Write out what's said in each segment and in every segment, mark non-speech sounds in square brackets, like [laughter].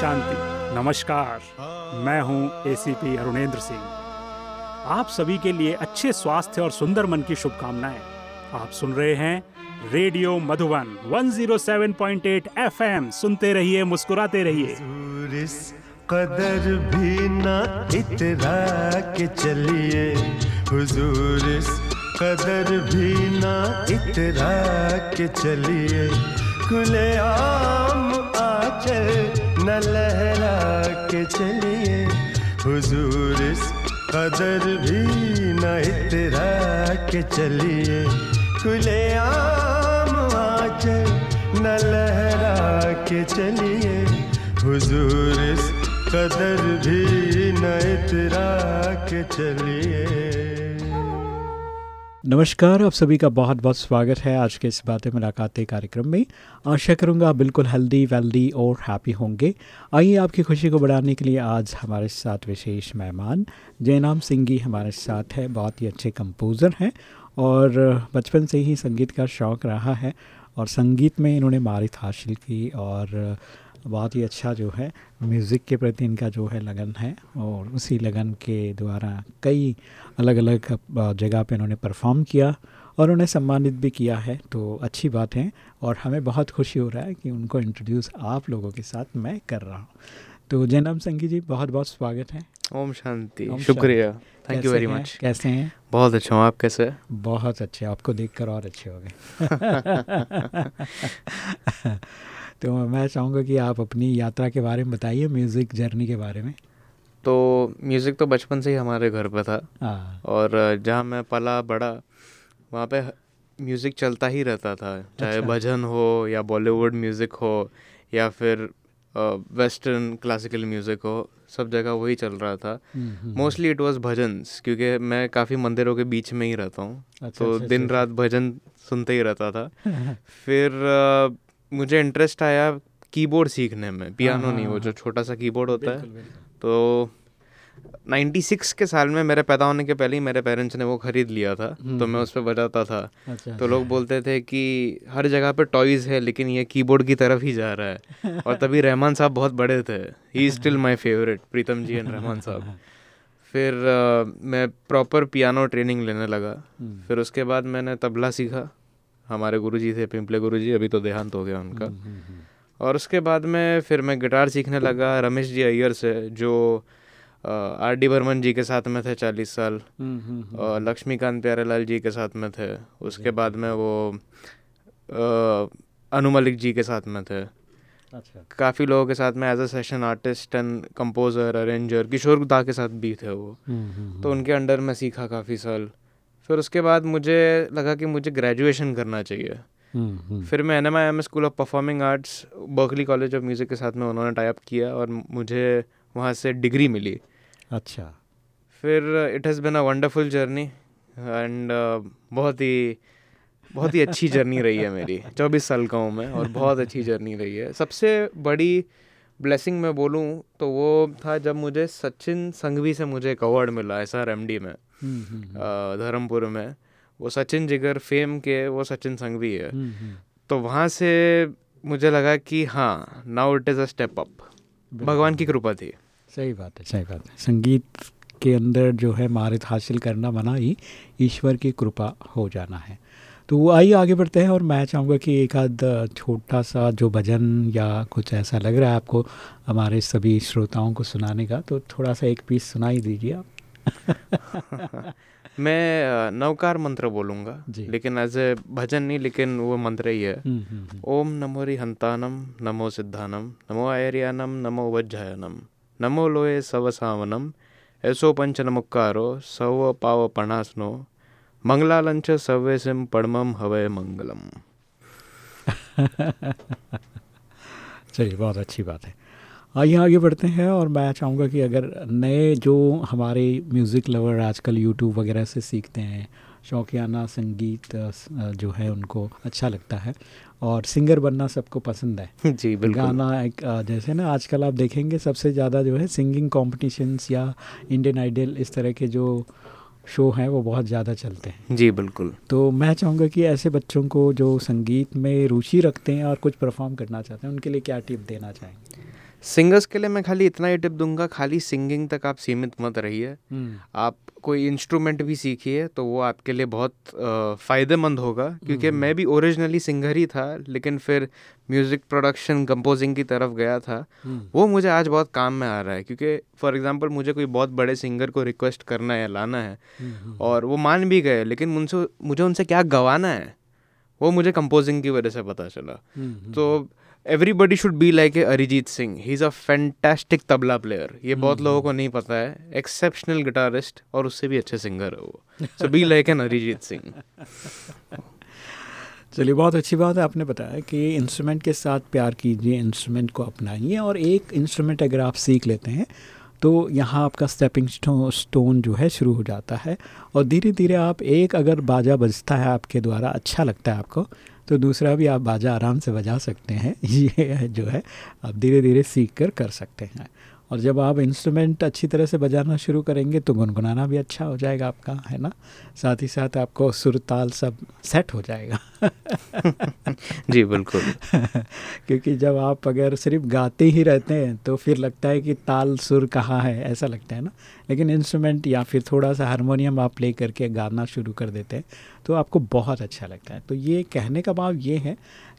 शांति। नमस्कार। मैं हूँ एसीपी अरुणेंद्र सिंह। आप सभी के लिए अच्छे स्वास्थ्य और सुंदर मन की शुभकामनाएँ। आप सुन रहे हैं रेडियो मधुबन 107.8 एफएम सुनते रहिए, मुस्कुराते रहिए। कदर भी ना इतरा के चलिए। हुजूर इस कदर भी ना इतरा के चलिए। खुले आम आचल न लहरा के चलिए। हुजूर इस कदर भी न इतरा के चलिए। खुले आम आचल न लहरा के चलिए। हुजूर इस कदर भी न इतरा के चलिए। नमस्कार, आप सभी का बहुत बहुत स्वागत है आज के इस बातें मुलाकातें कार्यक्रम में। आशा करूँगा बिल्कुल हेल्दी वेल्दी और हैप्पी होंगे। आइए आपकी खुशी को बढ़ाने के लिए आज हमारे साथ विशेष मेहमान जयनाम जी हमारे साथ है, बहुत ही अच्छे कंपोज़र हैं और बचपन से ही संगीत का शौक़ रहा है और संगीत में इन्होंने मारित हासिल की और बहुत ही अच्छा जो है म्यूज़िक के प्रति इनका जो है लगन है और उसी लगन के द्वारा कई अलग अलग जगह पे इन्होंने परफॉर्म किया और उन्हें सम्मानित भी किया है। तो अच्छी बात है और हमें बहुत खुशी हो रहा है कि उनको इंट्रोड्यूस आप लोगों के साथ मैं कर रहा हूँ। तो जैनम संगी जी बहुत बहुत स्वागत है। ओम शांति शुक्रिया। थैंक यू वेरी मच कैसे हैं? बहुत अच्छा हूँ आप कैसे बहुत अच्छे आपको देखकर और अच्छे हो गए। [laughs] [laughs] [laughs] तो मैं चाहूँगा कि आप अपनी यात्रा के बारे में बताइए म्यूज़िक जर्नी के बारे में। तो म्यूज़िक तो बचपन से ही हमारे घर पर था। हाँ। और जहाँ मैं पला बड़ा वहाँ पे म्यूज़िक चलता ही रहता था। चाहे अच्छा। भजन हो या बॉलीवुड म्यूज़िक हो या फिर वेस्टर्न क्लासिकल म्यूज़िक हो सब जगह वही चल रहा था। मोस्टली इट वाज भजन क्योंकि मैं काफ़ी मंदिरों के बीच में ही रहता हूँ। अच्छा, तो अच्छा, दिन अच्छा, रात भजन सुनते ही रहता था। [laughs] फिर मुझे इंटरेस्ट आया कीबोर्ड सीखने में पियानो नहीं वो हाँ, जो। छोटा सा कीबोर्ड होता है। तो 96 के साल में मेरे पैदा होने के पहले ही मेरे पेरेंट्स ने वो खरीद लिया था तो मैं हम्म। उस पर बजाता था। अच्छा, तो लोग बोलते थे कि हर जगह पे टॉयज़ है लेकिन ये कीबोर्ड की तरफ़ ही जा रहा है। और तभी रहमान साहब बहुत बड़े थे। He is still my favourite Pritam ji and Rahman साहब। फिर uh, मैं प्रॉपर पियानो ट्रेनिंग लेने लगा। हम्म। फिर उसके बाद मैंने तबला सीखा। हमारे गुरुजी थे पिंपले गुरुजी अभी तो देहांत हो गया उनका। हम्म, हम्म, हम्म। और उसके बाद में फिर मैं गिटार सीखने लगा रमेश जी अय्यर से जो आर डी बर्मन जी के साथ में थे चालीस साल और लक्ष्मीकांत प्यारेलाल जी के साथ में थे। उसके बाद में वो अनु मलिक जी के साथ में थे। अच्छा। काफ़ी लोगों के साथ में as a session artist and composer arranger Kishore da के साथ भी थे वो। तो उनके अंडर में सीखा काफ़ी साल। फिर उसके बाद मुझे लगा कि मुझे ग्रेजुएशन करना चाहिए। हम्म, हम्म। फिर मैं N M I M school of performing arts Berklee college of music के साथ में उन्होंने टाइप किया और मुझे वहाँ से डिग्री मिली। अच्छा। फिर it has been a wonderful journey and बहुत ही बहुत ही अच्छी जर्नी रही है मेरी। [laughs] चौबीस साल का हूँ मैं और बहुत अच्छी जर्नी रही है। सबसे बड़ी ब्लेसिंग में बोलूँ तो वो था जब मुझे सचिन संघवी से मुझे एक अवार्ड मिला एस आर एम डी में हम्म, हम्म, हम्म। धर्मपुर में। वो सचिन जिगर फेम के वो सचिन संघवी है। तो वहाँ से मुझे लगा कि हाँ now it is a step up भगवान की कृपा थी। सही बात है सही बात है। संगीत के अंदर जो है महारत हासिल करना मना ही ईश्वर की कृपा हो जाना है। तो वो आइए आगे बढ़ते हैं और मैं चाहूँगा कि एक आध छोटा सा जो भजन या कुछ ऐसा लग रहा है आपको हमारे सभी श्रोताओं को सुनाने का तो थोड़ा सा एक पीस सुनाई दीजिए आप। [laughs] मैं नवकार मंत्र बोलूँगा लेकिन एज ए भजन नहीं लेकिन वो मंत्र ही है। हम्म, हम्म, हम्म। ओम नमो हंतानम नमो सिद्धानम नमो आयरियानम नमो वज्जायनम नमो लोए सवसावनम ऐसो पंच नमुक्कारो सव पाव पणासनो मंगलालंच सव्यसिम पड़मम हवय मंगलम। [laughs] चलिए बहुत अच्छी बात है। आइए आगे बढ़ते हैं और मैं चाहूँगा कि अगर नए जो हमारे म्यूज़िक लवर आजकल यूट्यूब वगैरह से सीखते हैं शौकियाना संगीत जो है उनको अच्छा लगता है और सिंगर बनना सबको पसंद है। [laughs] जी बिल्कुल। गाना एक जैसे ना आजकल आप देखेंगे सबसे ज़्यादा जो है सिंगिंग कॉम्पिटिशन्स या इंडियन आइडल इस तरह के जो शो हैं वो बहुत ज़्यादा चलते हैं। जी बिल्कुल। तो मैं चाहूँगा कि ऐसे बच्चों को जो संगीत में रुचि रखते हैं और कुछ परफॉर्म करना चाहते हैं उनके लिए क्या टिप देना चाहेंगे? सिंगर्स के लिए मैं खाली इतना ही टिप दूँगा खाली सिंगिंग तक आप सीमित मत रहिए। आप कोई इंस्ट्रूमेंट भी सीखिए तो वो आपके लिए बहुत फ़ायदेमंद होगा क्योंकि मैं भी ओरिजिनली सिंगर ही था लेकिन फिर म्यूज़िक प्रोडक्शन कंपोजिंग की तरफ़ गया था। वो मुझे आज बहुत काम में आ रहा है क्योंकि फॉर एग्जांपल मुझे कोई बहुत बड़े सिंगर को रिक्वेस्ट करना है लाना है और वो मान भी गए लेकिन उनसे मुझे उनसे क्या गवाना है वो मुझे कंपोजिंग की वजह से पता चला। तो everybody should be like a Arijit Singh he is a fantastic tabla player ये बहुत लोगों को नहीं पता है। एक्सेप्शनल गिटारिस्ट और उससे भी अच्छे सिंगर है वो। So be like an Arijit Singh चलिए बहुत अच्छी बात है। आपने बताया कि इंस्ट्रूमेंट के साथ प्यार कीजिए इंस्ट्रूमेंट को अपनाइए और एक इंस्ट्रूमेंट अगर आप सीख लेते हैं तो यहाँ आपका स्टेपिंग स्टोन जो है शुरू हो जाता है और धीरे धीरे आप एक अगर बाजा बजता है आपके द्वारा अच्छा लगता है आपको तो दूसरा भी आप बाजा आराम से बजा सकते हैं। [laughs] ये जो है आप धीरे धीरे सीख कर कर सकते हैं। और जब आप इंस्ट्रूमेंट अच्छी तरह से बजाना शुरू करेंगे तो गुनगुनाना भी अच्छा हो जाएगा आपका है ना? साथ ही साथ आपको सुर ताल सब सेट हो जाएगा। [laughs] जी बिल्कुल। [laughs] क्योंकि जब आप अगर सिर्फ़ गाते ही रहते हैं तो फिर लगता है कि ताल सुर कहाँ है ऐसा लगता है ना? लेकिन इंस्ट्रूमेंट या फिर थोड़ा सा हारमोनियम आप प्ले करके गाना शुरू कर देते हैं। तो आपको बहुत अच्छा लगता है। तो ये कहने का भाव ये है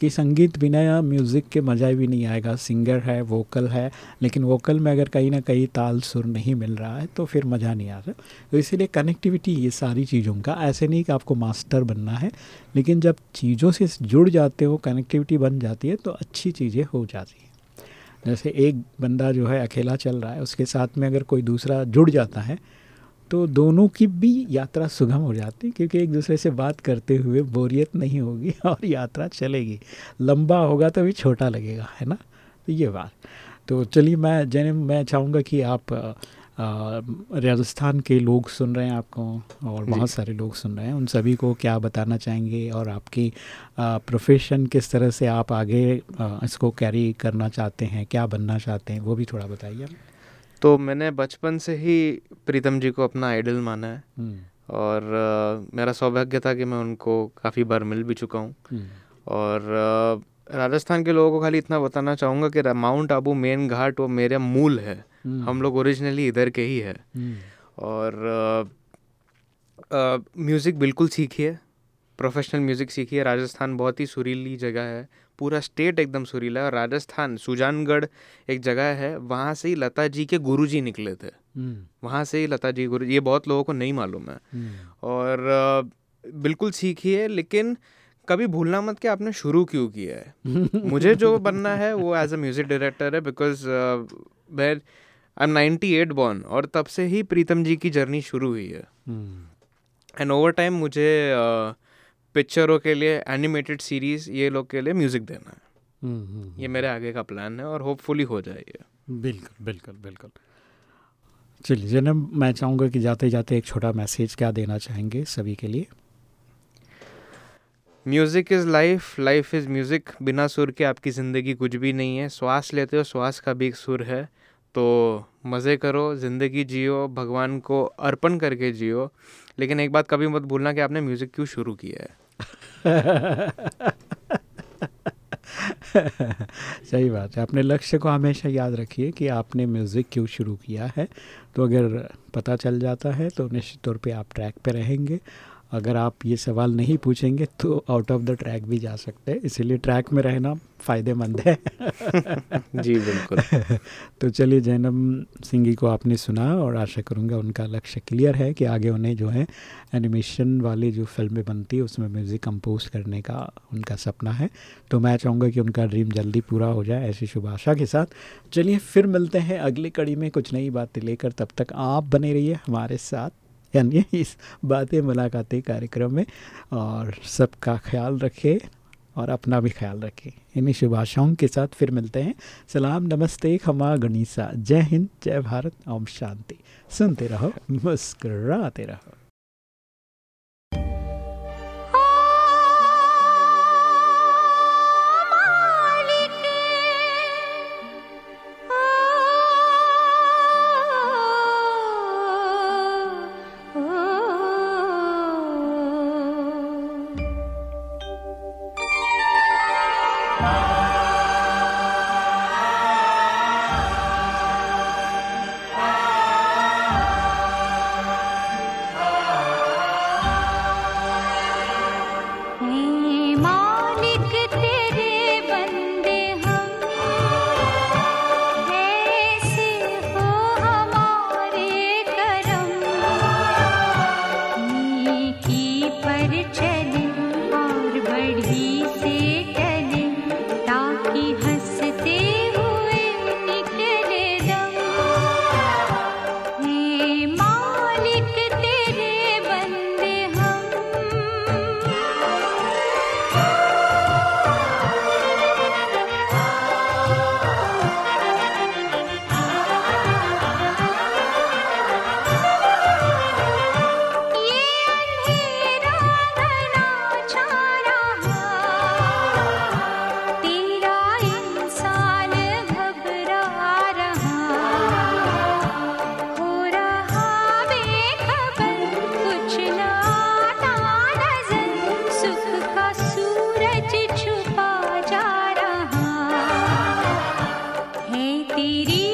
कि संगीत बिना म्यूज़िक के मज़ा भी नहीं आएगा। सिंगर है, वोकल है, लेकिन वोकल में अगर कहीं ना कहीं ताल सुर नहीं मिल रहा है तो फिर मज़ा नहीं आ रहा। तो इसीलिए कनेक्टिविटी ये सारी चीज़ों का, ऐसे नहीं कि आपको मास्टर बनना है, लेकिन जब चीज़ों से जुड़ जाते हो कनेक्टिविटी बन जाती है तो अच्छी चीज़ें हो जाती हैं। जैसे एक बंदा जो है अकेला चल रहा है, उसके साथ में अगर कोई दूसरा जुड़ जाता है तो दोनों की भी यात्रा सुगम हो जाती है क्योंकि एक दूसरे से बात करते हुए बोरियत नहीं होगी [laughs] और यात्रा चलेगी। लंबा होगा तो भी छोटा लगेगा है ना? तो ये बात। तो चलिए मैं जैन मैं चाहूँगा कि आप राजस्थान के लोग सुन रहे हैं आपको और बहुत सारे लोग सुन रहे हैं। उन सभी को क्या बताना चाहेंगे और आपकी प्रोफेशन किस तरह से आप आगे आ, इसको कैरी करना चाहते हैं क्या बनना चाहते हैं वो भी थोड़ा बताइए। तो मैंने बचपन से ही प्रीतम जी को अपना आइडल माना है हम्म। और uh, मेरा सौभाग्य था कि मैं उनको काफ़ी बार मिल भी चुका हूँ हम्म। और uh, राजस्थान के लोगों को खाली इतना बताना चाहूँगा कि माउंट आबू मेन घाट वो मेरा मूल है हम्म। हम लोग ओरिजिनली इधर के ही है और म्यूज़िक बिल्कुल सीखिए प्रोफेशनल म्यूज़िक सीखी है। राजस्थान बहुत ही सुरीली जगह है। पूरा स्टेट एकदम सुरीला है और राजस्थान सुजानगढ़ एक जगह है वहाँ से ही लता जी के गुरु जी निकले थे। हम्म। वहाँ से ही लता जी गुरु ये बहुत लोगों को नहीं मालूम है। हम्म। और बिल्कुल सीखी है लेकिन कभी भूलना मत कि आपने शुरू क्यों किया है। [laughs] मुझे जो बनना है वो एज अ म्यूज़िक डायरेक्टर है because where I am ninety eight born और तब से ही प्रीतम जी की जर्नी शुरू हुई है। एंड ओवर टाइम मुझे uh, पिक्चरों के लिए एनिमेटेड सीरीज़ ये लोग के लिए म्यूज़िक देना है। हम्म, हम्म, ये हम्म। मेरे आगे का प्लान है और होपफुली हो जाए ये। बिल्कुल बिल्कुल बिल्कुल। चलिए जन्म मैं चाहूँगा कि जाते जाते एक छोटा मैसेज क्या देना चाहेंगे सभी के लिए? Music is life life is music बिना सुर के आपकी ज़िंदगी कुछ भी नहीं है। श्वास लेते हो श्वास का भी एक सुर है। तो मज़े करो ज़िंदगी जियो भगवान को अर्पण करके जियो। लेकिन एक बात कभी मत भूलना कि आपने म्यूज़िक क्यों शुरू किया है? [laughs] सही बात है। अपने लक्ष्य को हमेशा याद रखिए कि आपने म्यूज़िक क्यों शुरू किया है। तो अगर पता चल जाता है तो निश्चित तौर पे आप ट्रैक पे रहेंगे। अगर आप ये सवाल नहीं पूछेंगे तो आउट ऑफ़ द ट्रैक भी जा सकते हैं। इसीलिए ट्रैक में रहना फ़ायदेमंद है। [laughs] जी बिल्कुल। [laughs] तो चलिए जैनम सिंह को आपने सुना और आशा करूँगा उनका लक्ष्य क्लियर है कि आगे उन्हें जो है एनिमेशन वाली जो फ़िल्में बनती है उसमें म्यूज़िक कंपोज करने का उनका सपना है। तो मैं चाहूँगा कि उनका ड्रीम जल्दी पूरा हो जाए ऐसी शुभ आशा के साथ। चलिए फिर मिलते हैं अगली कड़ी में कुछ नई बातें लेकर। तब तक आप बने रहिए हमारे साथ। [laughs] यानी इस बातें मुलाकातें कार्यक्रम में और सबका ख्याल रखें और अपना भी ख्याल रखें। इन्हीं शुभ आशाओं के साथ फिर मिलते हैं। सलाम, नमस्ते, खमा, गणिसा, जय हिंद, जय भारत, ओम शांति। सुनते रहो, मुस्कराते रहो। तेरी